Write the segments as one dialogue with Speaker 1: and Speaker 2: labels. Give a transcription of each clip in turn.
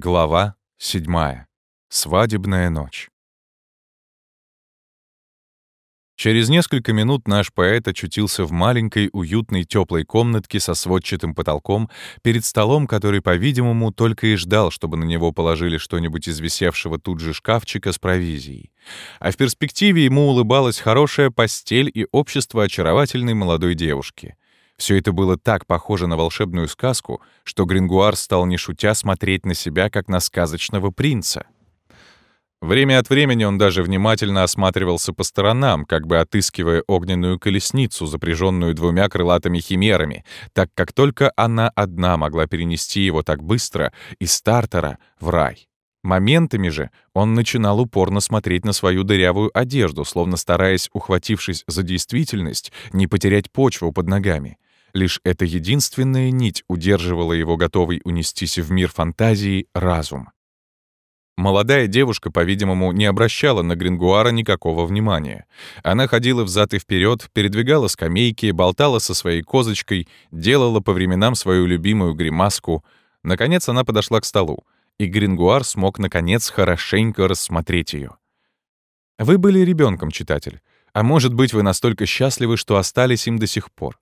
Speaker 1: Глава 7. Свадебная ночь. Через несколько минут наш поэт очутился в маленькой, уютной, теплой комнатке со сводчатым потолком перед столом, который, по-видимому, только и ждал, чтобы на него положили что-нибудь из висевшего тут же шкафчика с провизией. А в перспективе ему улыбалась хорошая постель и общество очаровательной молодой девушки — все это было так похоже на волшебную сказку, что Грингуар стал не шутя смотреть на себя, как на сказочного принца. Время от времени он даже внимательно осматривался по сторонам, как бы отыскивая огненную колесницу, запряженную двумя крылатыми химерами, так как только она одна могла перенести его так быстро из стартера в рай. Моментами же он начинал упорно смотреть на свою дырявую одежду, словно стараясь, ухватившись за действительность, не потерять почву под ногами. Лишь эта единственная нить удерживала его готовый унестись в мир фантазии разум. Молодая девушка, по-видимому, не обращала на Грингуара никакого внимания. Она ходила взад и вперед, передвигала скамейки, болтала со своей козочкой, делала по временам свою любимую гримаску. Наконец она подошла к столу, и Грингуар смог, наконец, хорошенько рассмотреть ее. Вы были ребенком, читатель, а может быть, вы настолько счастливы, что остались им до сих пор.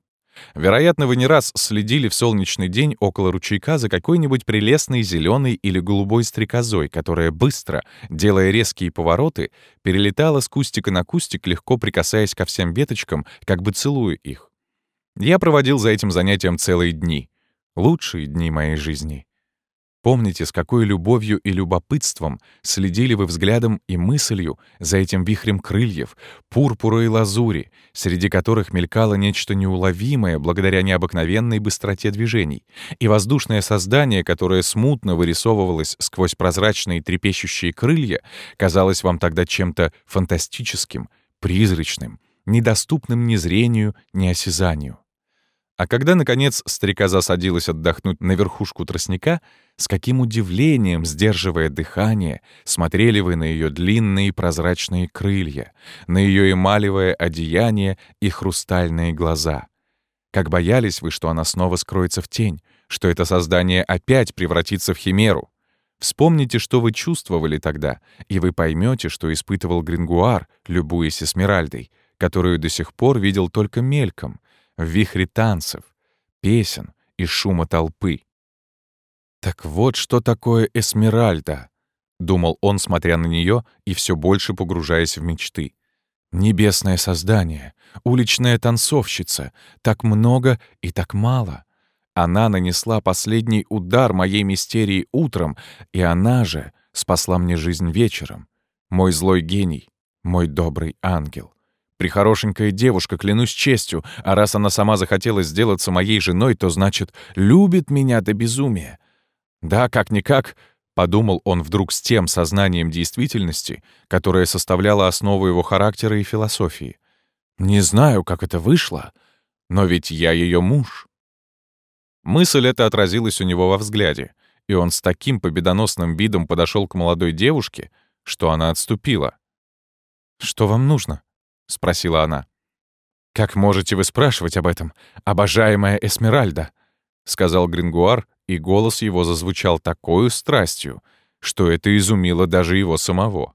Speaker 1: Вероятно, вы не раз следили в солнечный день около ручейка за какой-нибудь прелестной зеленой или голубой стрекозой, которая быстро, делая резкие повороты, перелетала с кустика на кустик, легко прикасаясь ко всем веточкам, как бы целуя их. Я проводил за этим занятием целые дни. Лучшие дни моей жизни. Помните, с какой любовью и любопытством следили вы взглядом и мыслью за этим вихрем крыльев, пурпура и лазури, среди которых мелькало нечто неуловимое благодаря необыкновенной быстроте движений, и воздушное создание, которое смутно вырисовывалось сквозь прозрачные трепещущие крылья, казалось вам тогда чем-то фантастическим, призрачным, недоступным ни зрению, ни осязанию. А когда, наконец, стрекоза садилась отдохнуть на верхушку тростника, с каким удивлением, сдерживая дыхание, смотрели вы на ее длинные прозрачные крылья, на ее эмалевое одеяние и хрустальные глаза. Как боялись вы, что она снова скроется в тень, что это создание опять превратится в химеру. Вспомните, что вы чувствовали тогда, и вы поймете, что испытывал Грингуар, любуясь Эсмеральдой, которую до сих пор видел только мельком, в вихре танцев, песен и шума толпы. «Так вот что такое Эсмеральда», — думал он, смотря на нее и все больше погружаясь в мечты. «Небесное создание, уличная танцовщица, так много и так мало. Она нанесла последний удар моей мистерии утром, и она же спасла мне жизнь вечером. Мой злой гений, мой добрый ангел. Прихорошенькая девушка, клянусь честью, а раз она сама захотела сделаться моей женой, то значит, любит меня до безумия. Да, как-никак, подумал он вдруг с тем сознанием действительности, которое составляло основу его характера и философии. Не знаю, как это вышло, но ведь я ее муж. Мысль эта отразилась у него во взгляде, и он с таким победоносным видом подошел к молодой девушке, что она отступила. «Что вам нужно?» — спросила она. «Как можете вы спрашивать об этом, обожаемая Эсмеральда?» — сказал Грингуар, и голос его зазвучал такой страстью, что это изумило даже его самого.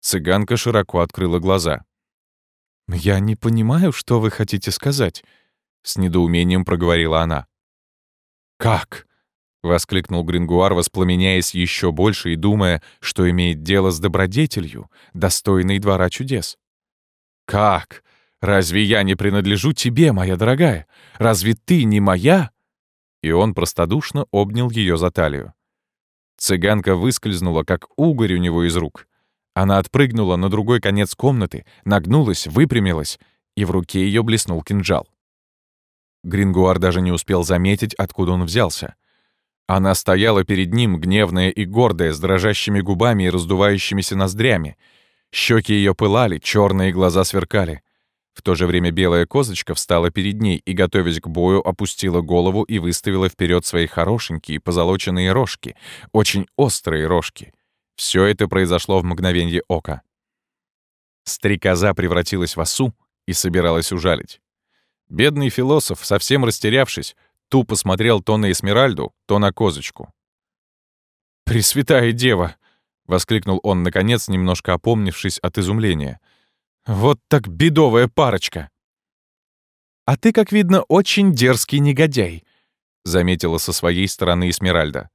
Speaker 1: Цыганка широко открыла глаза. «Я не понимаю, что вы хотите сказать», — с недоумением проговорила она. «Как?» — воскликнул Грингуар, воспламеняясь еще больше и думая, что имеет дело с добродетелью, достойной двора чудес. «Как? Разве я не принадлежу тебе, моя дорогая? Разве ты не моя?» И он простодушно обнял ее за талию. Цыганка выскользнула, как угорь у него из рук. Она отпрыгнула на другой конец комнаты, нагнулась, выпрямилась, и в руке ее блеснул кинжал. Грингуар даже не успел заметить, откуда он взялся. Она стояла перед ним, гневная и гордая, с дрожащими губами и раздувающимися ноздрями — Щеки ее пылали, черные глаза сверкали. В то же время белая козочка встала перед ней и, готовясь к бою, опустила голову и выставила вперед свои хорошенькие позолоченные рожки, очень острые рожки. Все это произошло в мгновенье ока. Стрекоза превратилась в осу и собиралась ужалить. Бедный философ, совсем растерявшись, тупо смотрел то на Эсмеральду, то на козочку. «Пресвятая дева!» — воскликнул он, наконец, немножко опомнившись от изумления. «Вот так бедовая парочка!» «А ты, как видно, очень дерзкий негодяй», — заметила со своей стороны Эсмеральда.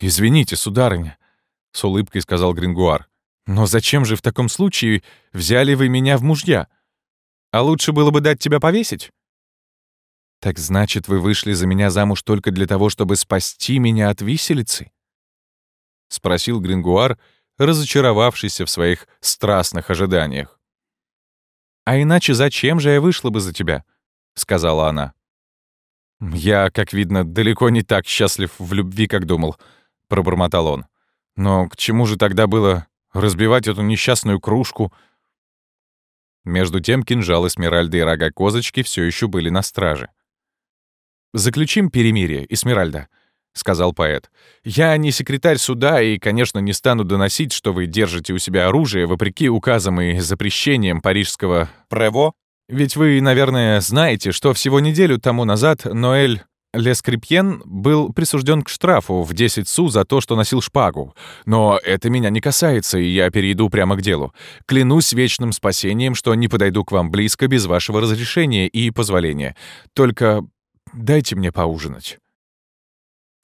Speaker 1: «Извините, сударыня», — с улыбкой сказал Грингуар. «Но зачем же в таком случае взяли вы меня в мужья? А лучше было бы дать тебя повесить?» «Так значит, вы вышли за меня замуж только для того, чтобы спасти меня от виселицы?» — спросил Грингуар, разочаровавшийся в своих страстных ожиданиях. «А иначе зачем же я вышла бы за тебя?» — сказала она. «Я, как видно, далеко не так счастлив в любви, как думал», — пробормотал он. «Но к чему же тогда было разбивать эту несчастную кружку?» Между тем кинжал Эсмеральды и рога козочки все еще были на страже. «Заключим перемирие, Эсмеральда», — сказал поэт. «Я не секретарь суда и, конечно, не стану доносить, что вы держите у себя оружие вопреки указам и запрещениям парижского «Прево». Ведь вы, наверное, знаете, что всего неделю тому назад Ноэль Лескрипьен был присужден к штрафу в 10 су за то, что носил шпагу. Но это меня не касается, и я перейду прямо к делу. Клянусь вечным спасением, что не подойду к вам близко без вашего разрешения и позволения. Только дайте мне поужинать».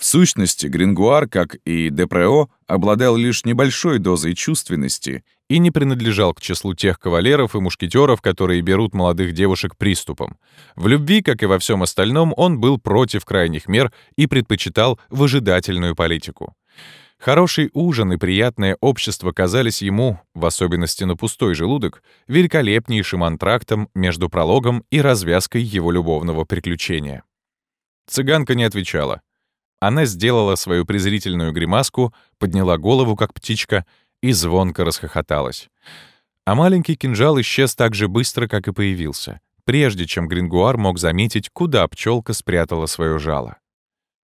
Speaker 2: В сущности, Грингуар, как и Депрео, обладал лишь небольшой дозой чувственности
Speaker 1: и не принадлежал к числу тех кавалеров и мушкетеров, которые берут молодых девушек приступом. В любви, как и во всем остальном, он был против крайних мер и предпочитал выжидательную политику. Хороший ужин и приятное общество казались ему, в особенности на пустой желудок, великолепнейшим антрактом между прологом и развязкой его любовного приключения. Цыганка не отвечала. Она сделала свою презрительную гримаску, подняла голову, как птичка, и звонко расхохоталась. А маленький кинжал исчез так же быстро, как и появился, прежде чем Грингуар мог заметить, куда пчелка спрятала свое жало.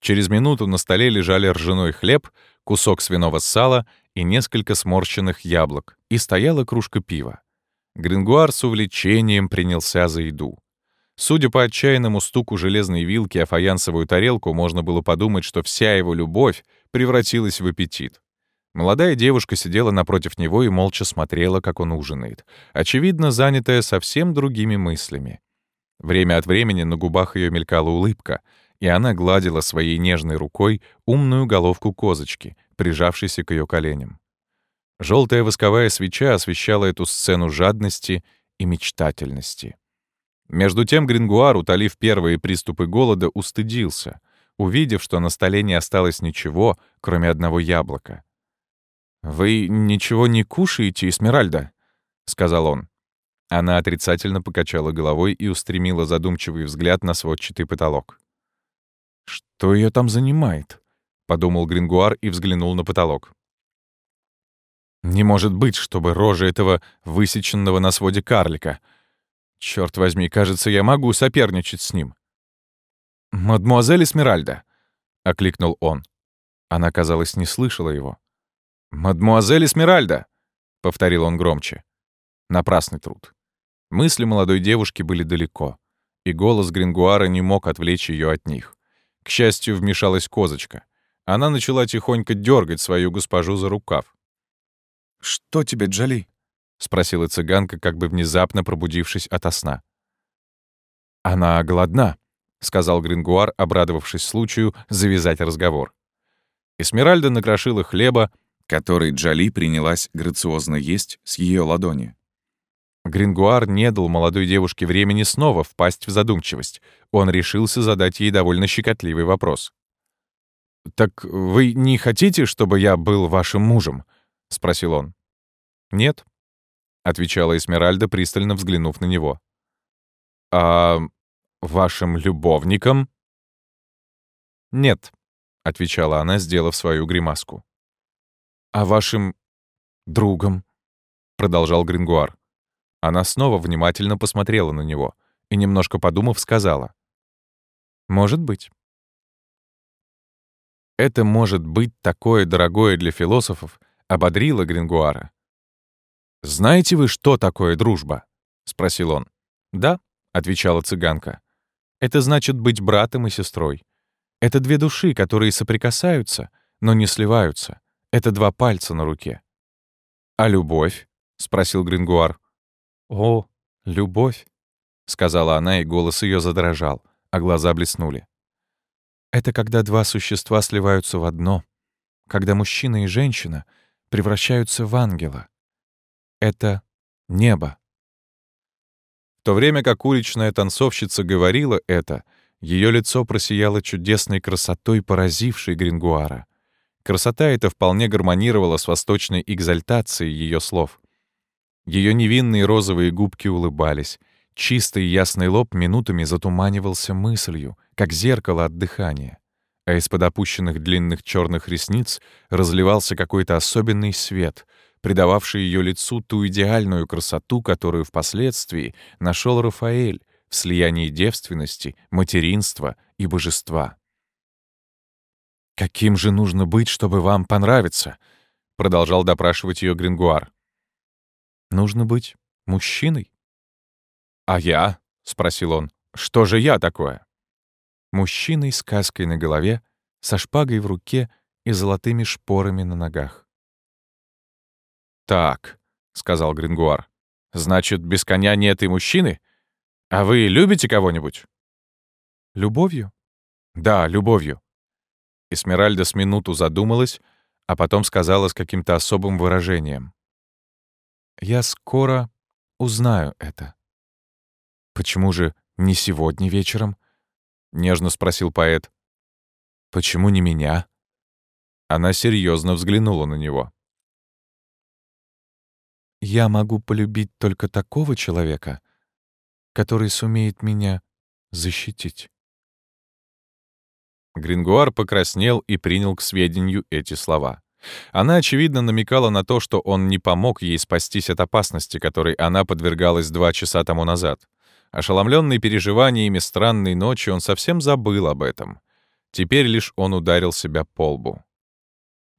Speaker 1: Через минуту на столе лежали ржаной хлеб, кусок свиного сала и несколько сморщенных яблок, и стояла кружка пива. Грингуар с увлечением принялся за еду. Судя по отчаянному стуку железной вилки о фаянсовую тарелку, можно было подумать, что вся его любовь превратилась в аппетит. Молодая девушка сидела напротив него и молча смотрела, как он ужинает, очевидно, занятая совсем другими мыслями. Время от времени на губах ее мелькала улыбка, и она гладила своей нежной рукой умную головку козочки, прижавшейся к ее коленям. Желтая восковая свеча освещала эту сцену жадности и мечтательности. Между тем Грингуар, утолив первые приступы голода, устыдился, увидев, что на столе не осталось ничего, кроме одного яблока. «Вы ничего не кушаете, Эсмеральда?» — сказал он. Она отрицательно покачала головой и устремила задумчивый взгляд на сводчатый потолок. «Что ее там занимает?» — подумал Грингуар и взглянул на потолок. «Не может быть, чтобы рожа этого высеченного на своде карлика — Черт возьми, кажется, я могу соперничать с ним. «Мадмуазель Эсмеральда!» — окликнул он. Она, казалось, не слышала его. «Мадмуазель Эсмеральда!» — повторил он громче. Напрасный труд. Мысли молодой девушки были далеко, и голос Грингуара не мог отвлечь ее от них. К счастью, вмешалась козочка. Она начала тихонько дергать свою госпожу за рукав. «Что тебе, Джоли?» — спросила цыганка, как бы внезапно пробудившись ото сна. «Она голодна», — сказал Грингуар, обрадовавшись случаю завязать разговор. Эсмеральда накрошила хлеба, который Джоли принялась грациозно есть с ее ладони. Грингуар не дал молодой девушке времени снова впасть в задумчивость. Он решился задать ей довольно щекотливый вопрос. «Так вы не хотите, чтобы я был вашим мужем?» — спросил он. «Нет», отвечала Эсмеральда, пристально взглянув на него. «А вашим любовником?» «Нет», — отвечала она, сделав свою гримаску. «А вашим другом?» — продолжал Грингуар. Она снова внимательно посмотрела на него и, немножко подумав, сказала. «Может быть». Это может быть такое дорогое для философов ободрило Грингуара. «Знаете вы, что такое дружба?» — спросил он. «Да», — отвечала цыганка. «Это значит быть братом и сестрой. Это две души, которые соприкасаются, но не сливаются. Это два пальца на руке. «А любовь?» — спросил Грингуар. «О, любовь!» — сказала она, и голос ее задрожал, а глаза блеснули. «Это когда два существа сливаются в одно, когда мужчина и женщина превращаются в ангела. Это небо». В то время как уличная танцовщица говорила это, ее лицо просияло чудесной красотой, поразившей Грингуара. Красота эта вполне гармонировала с восточной экзальтацией ее слов. Ее невинные розовые губки улыбались. Чистый ясный лоб минутами затуманивался мыслью, как зеркало от дыхания. А из-под опущенных длинных черных ресниц разливался какой-то особенный свет, придававший ее лицу ту идеальную красоту, которую впоследствии нашел Рафаэль в слиянии девственности, материнства и божества. «Каким же нужно быть, чтобы вам понравиться?» — продолжал допрашивать ее Грингуар. «Нужно быть мужчиной». «А я?» — спросил он. «Что же я такое?» Мужчиной с каской на голове, со шпагой в руке и золотыми шпорами на ногах. «Так», — сказал Грингуар, — «значит, без коня нет и мужчины? А вы любите кого-нибудь?» «Любовью?» «Да, любовью. Эсмеральда с минуту задумалась, а потом сказала с каким-то особым выражением. «Я скоро узнаю это». «Почему же не сегодня вечером?» — нежно спросил поэт. «Почему не меня?» Она серьезно взглянула на него. «Я могу полюбить только такого человека, который сумеет меня защитить». Грингуар покраснел и принял к сведению эти слова. Она, очевидно, намекала на то, что он не помог ей спастись от опасности, которой она подвергалась два часа тому назад. Ошеломленный переживаниями странной ночи, он совсем забыл об этом. Теперь лишь он ударил себя по лбу.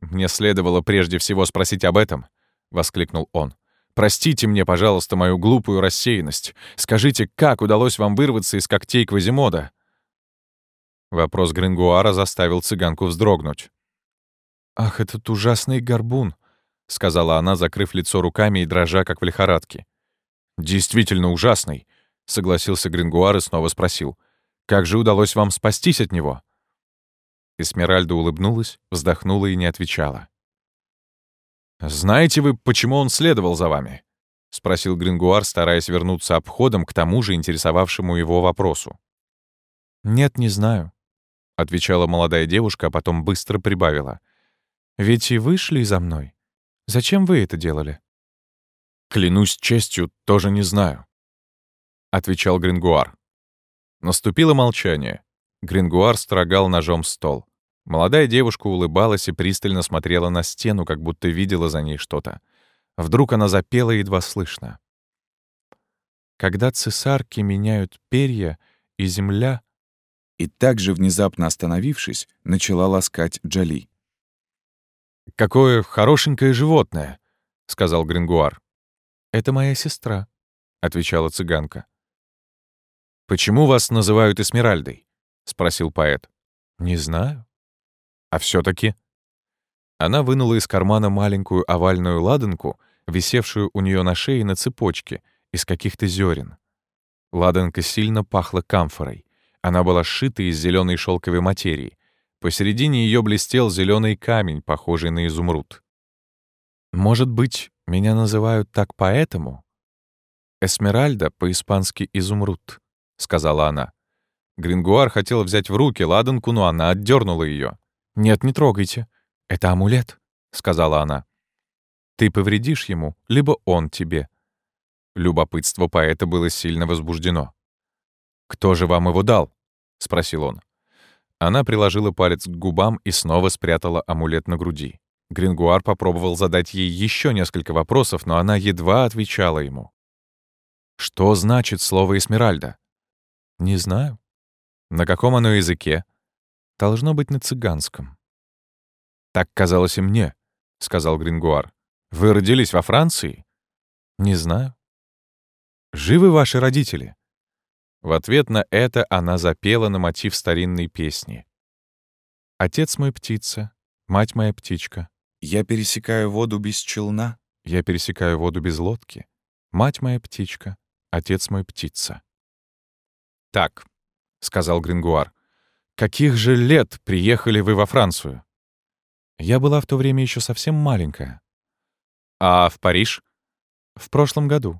Speaker 1: «Мне следовало прежде всего спросить об этом», — воскликнул он. «Простите мне, пожалуйста, мою глупую рассеянность. Скажите, как удалось вам вырваться из когтей Квазимода?» Вопрос Грингуара заставил цыганку вздрогнуть. «Ах, этот ужасный горбун!» — сказала она, закрыв лицо руками и дрожа, как в лихорадке. «Действительно ужасный!» — согласился Грингуар и снова спросил. «Как же удалось вам спастись от него?» Эсмеральда улыбнулась, вздохнула и не отвечала. «Знаете вы, почему он следовал за вами?» — спросил Грингуар, стараясь вернуться обходом к тому же интересовавшему его вопросу. «Нет, не знаю», — отвечала молодая девушка, а потом быстро прибавила. «Ведь и вы шли за мной. Зачем вы это делали?» «Клянусь честью, тоже не знаю», — отвечал Грингуар. Наступило молчание. Грингуар строгал ножом стол. Молодая девушка улыбалась и пристально смотрела на стену, как будто видела за ней что-то. Вдруг она запела едва слышно. «Когда цесарки меняют перья, и земля
Speaker 2: и также, внезапно остановившись, начала ласкать Джали.
Speaker 1: «Какое хорошенькое животное!» — сказал Грингуар. «Это моя сестра», — отвечала цыганка. «Почему вас называют Эсмеральдой?» — спросил поэт. «Не знаю». «А все таки Она вынула из кармана маленькую овальную ладанку, висевшую у нее на шее на цепочке, из каких-то зерен. Ладанка сильно пахла камфорой. Она была сшита из зеленой шелковой материи. Посередине ее блестел зеленый камень, похожий на изумруд. «Может быть, меня называют так поэтому?» «Эсмеральда, по-испански изумруд», — сказала она. Грингуар хотел взять в руки ладанку, но она отдернула ее. «Нет, не трогайте. Это амулет», — сказала она. «Ты повредишь ему, либо он тебе». Любопытство поэта было сильно возбуждено. «Кто же вам его дал?» — спросил он. Она приложила палец к губам и снова спрятала амулет на груди. Грингуар попробовал задать ей еще несколько вопросов, но она едва отвечала ему. «Что значит слово «Эсмеральда»?» «Не знаю». «На каком оно языке?» «Должно быть на цыганском». «Так казалось и мне», — сказал Грингуар. «Вы родились во Франции?» «Не знаю». «Живы ваши родители?» В ответ на это она запела на мотив старинной песни. «Отец мой птица, Мать моя птичка.
Speaker 2: Я пересекаю воду без челна.
Speaker 1: Я пересекаю воду без лодки. Мать моя птичка. Отец мой птица. «Так», — сказал Грингуар, — «каких же лет приехали вы во Францию?» Я была в то время еще совсем маленькая. «А в Париж?» «В прошлом году.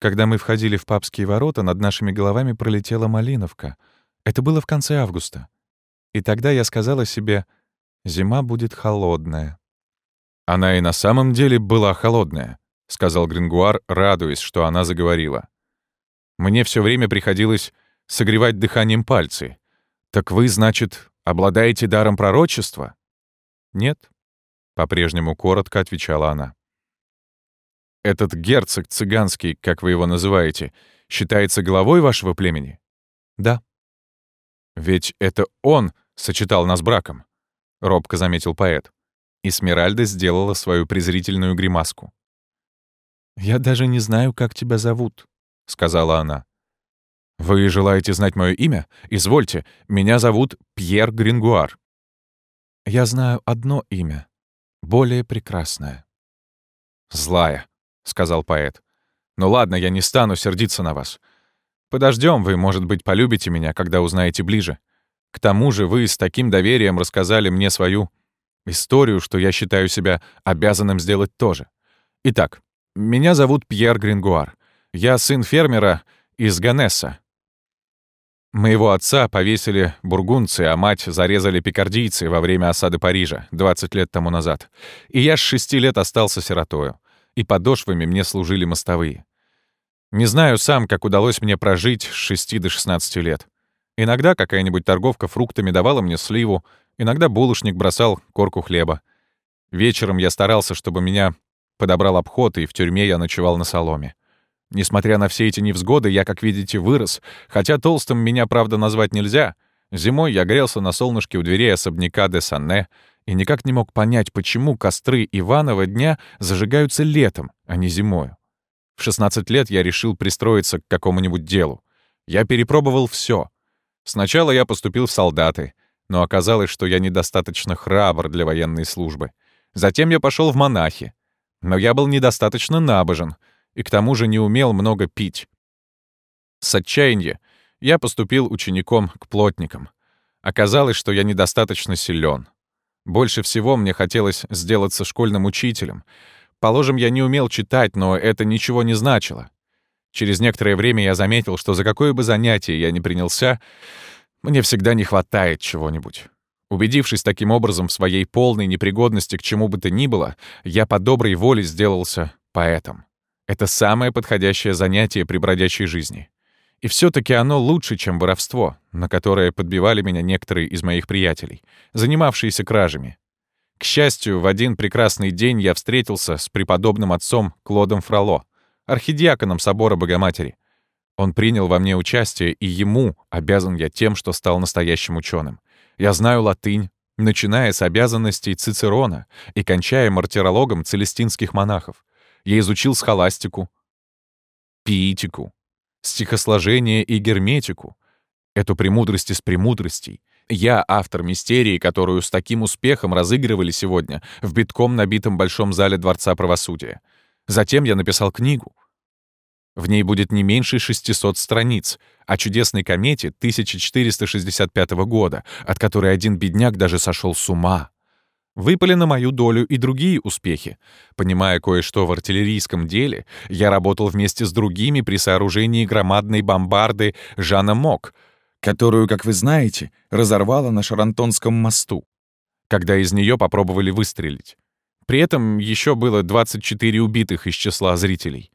Speaker 1: Когда мы входили в папские ворота, над нашими головами пролетела малиновка. Это было в конце августа. И тогда я сказала себе, зима будет холодная. Она и на самом деле была холодная, сказал Грингуар, радуясь, что она заговорила. Мне все время приходилось согревать дыханием пальцы. Так вы, значит, обладаете даром пророчества? Нет, по-прежнему коротко отвечала она. Этот герцог цыганский, как вы его называете, считается главой вашего племени? Да. Ведь это он сочетал нас браком, робко заметил поэт. И Смиральда сделала свою презрительную гримаску. «Я даже не знаю, как тебя зовут», — сказала она. «Вы желаете знать мое имя? Извольте, меня зовут Пьер Грингуар». «Я знаю одно имя, более прекрасное». «Злая», — сказал поэт. «Ну ладно, я не стану сердиться на вас. Подождем, вы, может быть, полюбите меня, когда узнаете ближе. К тому же вы с таким доверием рассказали мне свою историю, что я считаю себя обязанным сделать тоже. Итак, меня зовут Пьер Грингуар. Я сын фермера из Ганесса. Моего отца повесили бургунцы, а мать зарезали пикардийцы во время осады Парижа 20 лет тому назад. И я с шести лет остался сиротою и подошвами мне служили мостовые. Не знаю сам, как удалось мне прожить с 6 до 16 лет. Иногда какая-нибудь торговка фруктами давала мне сливу, иногда булочник бросал корку хлеба. Вечером я старался, чтобы меня подобрал обход, и в тюрьме я ночевал на соломе. Несмотря на все эти невзгоды, я, как видите, вырос, хотя толстым меня, правда, назвать нельзя. Зимой я грелся на солнышке у дверей особняка де Санне, и никак не мог понять, почему костры Иванова дня зажигаются летом, а не зимою. В 16 лет я решил пристроиться к какому-нибудь делу. Я перепробовал все. Сначала я поступил в солдаты, но оказалось, что я недостаточно храбр для военной службы. Затем я пошел в монахи. Но я был недостаточно набожен и к тому же не умел много пить. С отчаяния я поступил учеником к плотникам. Оказалось, что я недостаточно силен. Больше всего мне хотелось сделаться школьным учителем. Положим, я не умел читать, но это ничего не значило. Через некоторое время я заметил, что за какое бы занятие я ни принялся, мне всегда не хватает чего-нибудь. Убедившись таким образом в своей полной непригодности к чему бы то ни было, я по доброй воле сделался поэтом. Это самое подходящее занятие при бродячей жизни. И все таки оно лучше, чем воровство, на которое подбивали меня некоторые из моих приятелей, занимавшиеся кражами. К счастью, в один прекрасный день я встретился с преподобным отцом Клодом Фроло, архидиаконом собора Богоматери. Он принял во мне участие, и ему обязан я тем, что стал настоящим ученым. Я знаю латынь, начиная с обязанностей Цицерона и кончая мартирологом целестинских монахов. Я изучил схоластику, пиитику, стихосложение и герметику, эту премудрость из премудростей. Я автор мистерии, которую с таким успехом разыгрывали сегодня в битком набитом большом зале Дворца правосудия. Затем я написал книгу. В ней будет не меньше 600 страниц о чудесной комете 1465 года, от которой один бедняк даже сошел с ума. Выпали на мою долю и другие успехи. Понимая кое-что в артиллерийском деле, я работал вместе с другими при сооружении громадной бомбарды Жана Мок, которую, как вы знаете, разорвало на Шарантонском мосту, когда из нее попробовали выстрелить. При этом еще было 24 убитых из числа зрителей.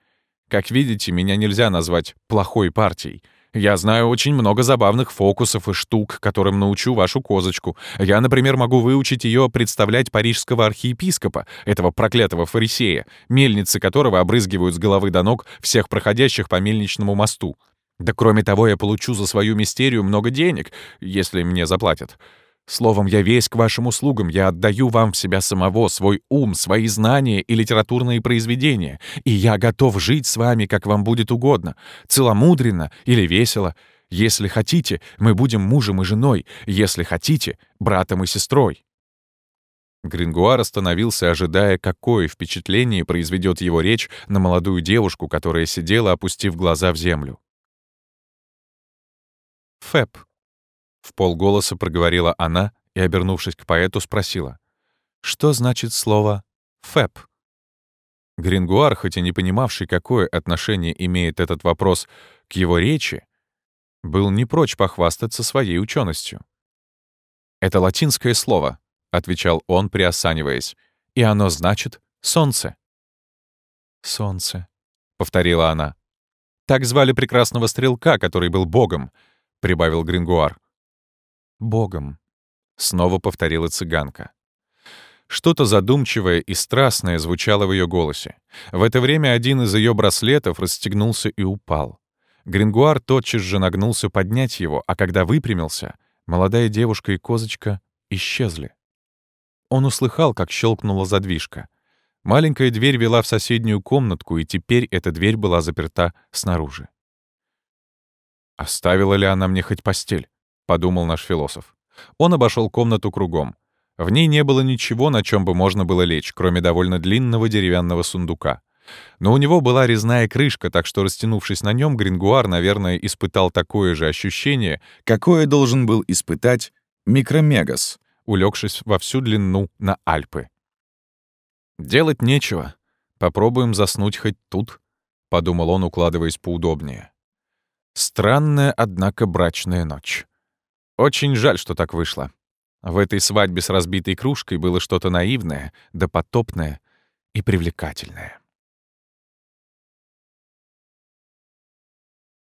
Speaker 1: Как видите, меня нельзя назвать плохой партией. Я знаю очень много забавных фокусов и штук, которым научу вашу козочку. Я, например, могу выучить ее представлять парижского архиепископа, этого проклятого фарисея, мельницы которого обрызгивают с головы до ног всех проходящих по мельничному мосту. Да кроме того, я получу за свою мистерию много денег, если мне заплатят. Словом, я весь к вашим услугам, я отдаю вам в себя самого, свой ум, свои знания и литературные произведения, и я готов жить с вами, как вам будет угодно, целомудренно или весело. Если хотите, мы будем мужем и женой, если хотите, братом и сестрой. Грингуар остановился, ожидая, какое впечатление произведет его речь на молодую девушку, которая сидела, опустив глаза в землю. «Фэб», — в полголоса проговорила она и, обернувшись к поэту, спросила, «Что значит слово «фэб»?» Грингуар, хоть и не понимавший, какое отношение имеет этот вопрос к его речи, был не прочь похвастаться своей ученостью. «Это латинское слово», — отвечал он, приосаниваясь, «и оно значит «солнце». «Солнце», — повторила она. «Так звали прекрасного стрелка, который был богом», — прибавил Грингуар. «Богом», — снова повторила цыганка. Что-то задумчивое и страстное звучало в ее голосе. В это время один из ее браслетов расстегнулся и упал. Грингуар тотчас же нагнулся поднять его, а когда выпрямился, молодая девушка и козочка исчезли. Он услыхал, как щелкнула задвижка. Маленькая дверь вела в соседнюю комнатку, и теперь эта дверь была заперта снаружи. «Оставила ли она мне хоть постель?» — подумал наш философ. Он обошел комнату кругом. В ней не было ничего, на чем бы можно было лечь, кроме довольно длинного деревянного сундука. Но у него была резная крышка, так что, растянувшись на нем, Грингуар, наверное, испытал такое же ощущение, какое должен был испытать микромегас, улегшись во всю длину на Альпы. «Делать нечего. Попробуем заснуть хоть тут», — подумал он, укладываясь поудобнее. Странная, однако, брачная ночь. Очень жаль, что так вышло. В этой свадьбе с разбитой кружкой было что-то наивное, допотопное и привлекательное.